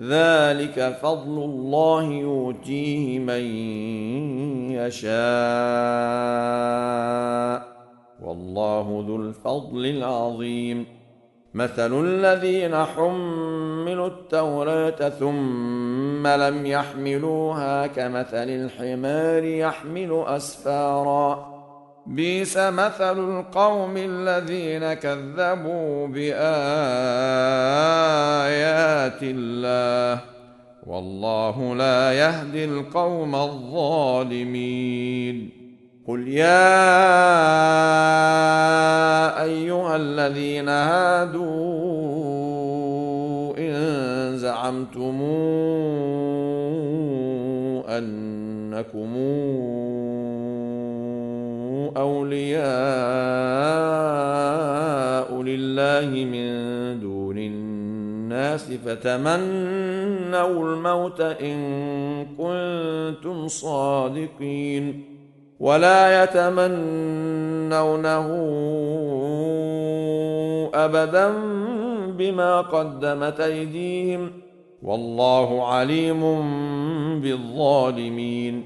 ذلك فضل الله يؤتيه من يشاء. والله ذو الفضل العظيم. مثل الذين حملوا التوراة ثم لم يحملوها كمثل الحمار يحمل أسفارا. بيس مثل القوم الذين كذبوا بآيات الله والله لا يهدي القوم الظالمين. قل يا أيها الذين هادوا إن زعمتم أنكم أولياء لله من دون الناس فتمنوا الموت إن كنتم صادقين ولا يتمنونه أبدا بما قدمت أيديهم والله عليم بالظالمين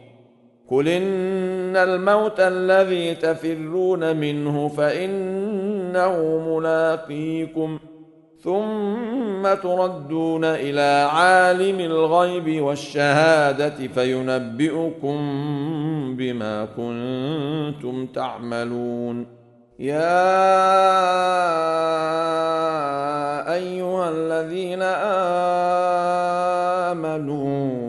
قل ان الموت الذي تفرون منه فانه ملاقيكم ثم تردون إلى عالم الغيب والشهاده فينبئكم بما كنتم تعملون يا ايها الذين امنوا